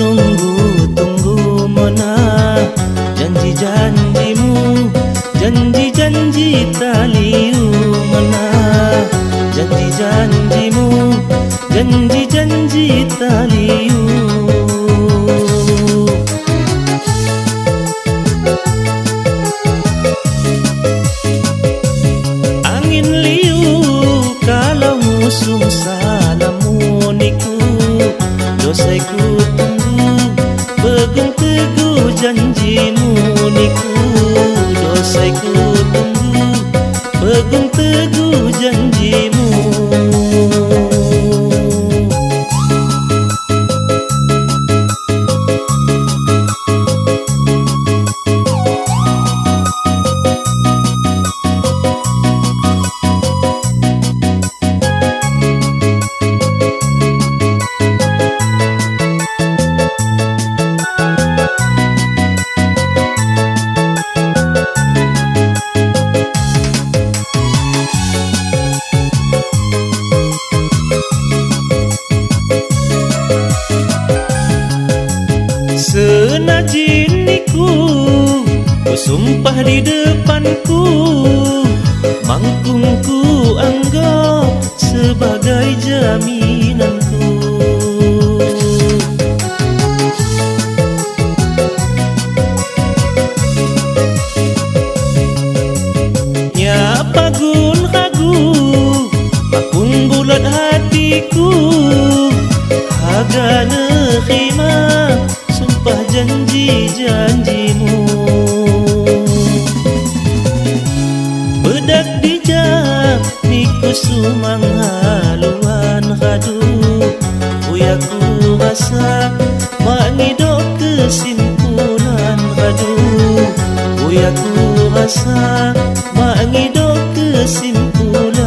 menunggu tunggu mana Janji-janjimu Janji-janji taliu mana Janji-janjimu Janji-janji taliu Angin liu kalau musuh salamuniku dosaku. Niku Dosaiku tunggu Begung teguh sumpah di depanku haluan kadu Uyaku rasa Mangidok kesimpulan kadu Uyaku rasa Mangidok kesimpulan.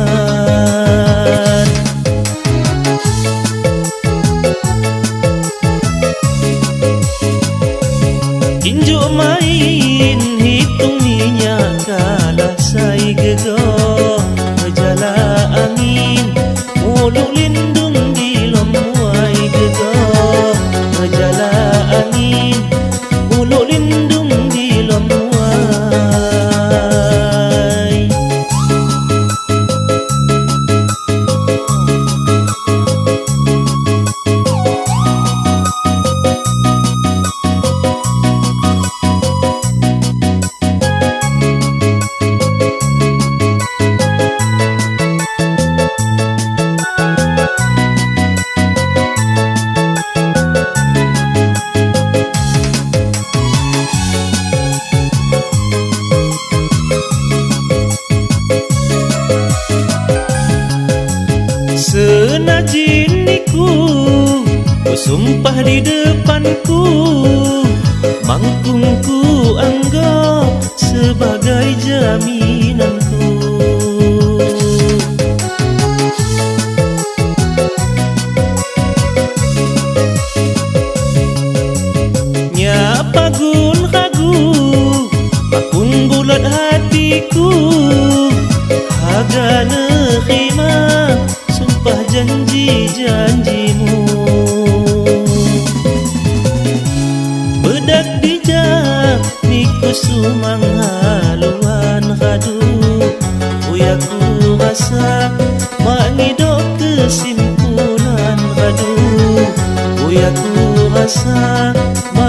Injuk main Sumpah di depanku Mangkungku anggap sebagai jaminanku. Nya Niku sumang haluan kadu Uyaku rasa Mangidok kesimpulan kadu Uyaku rasa Mangidok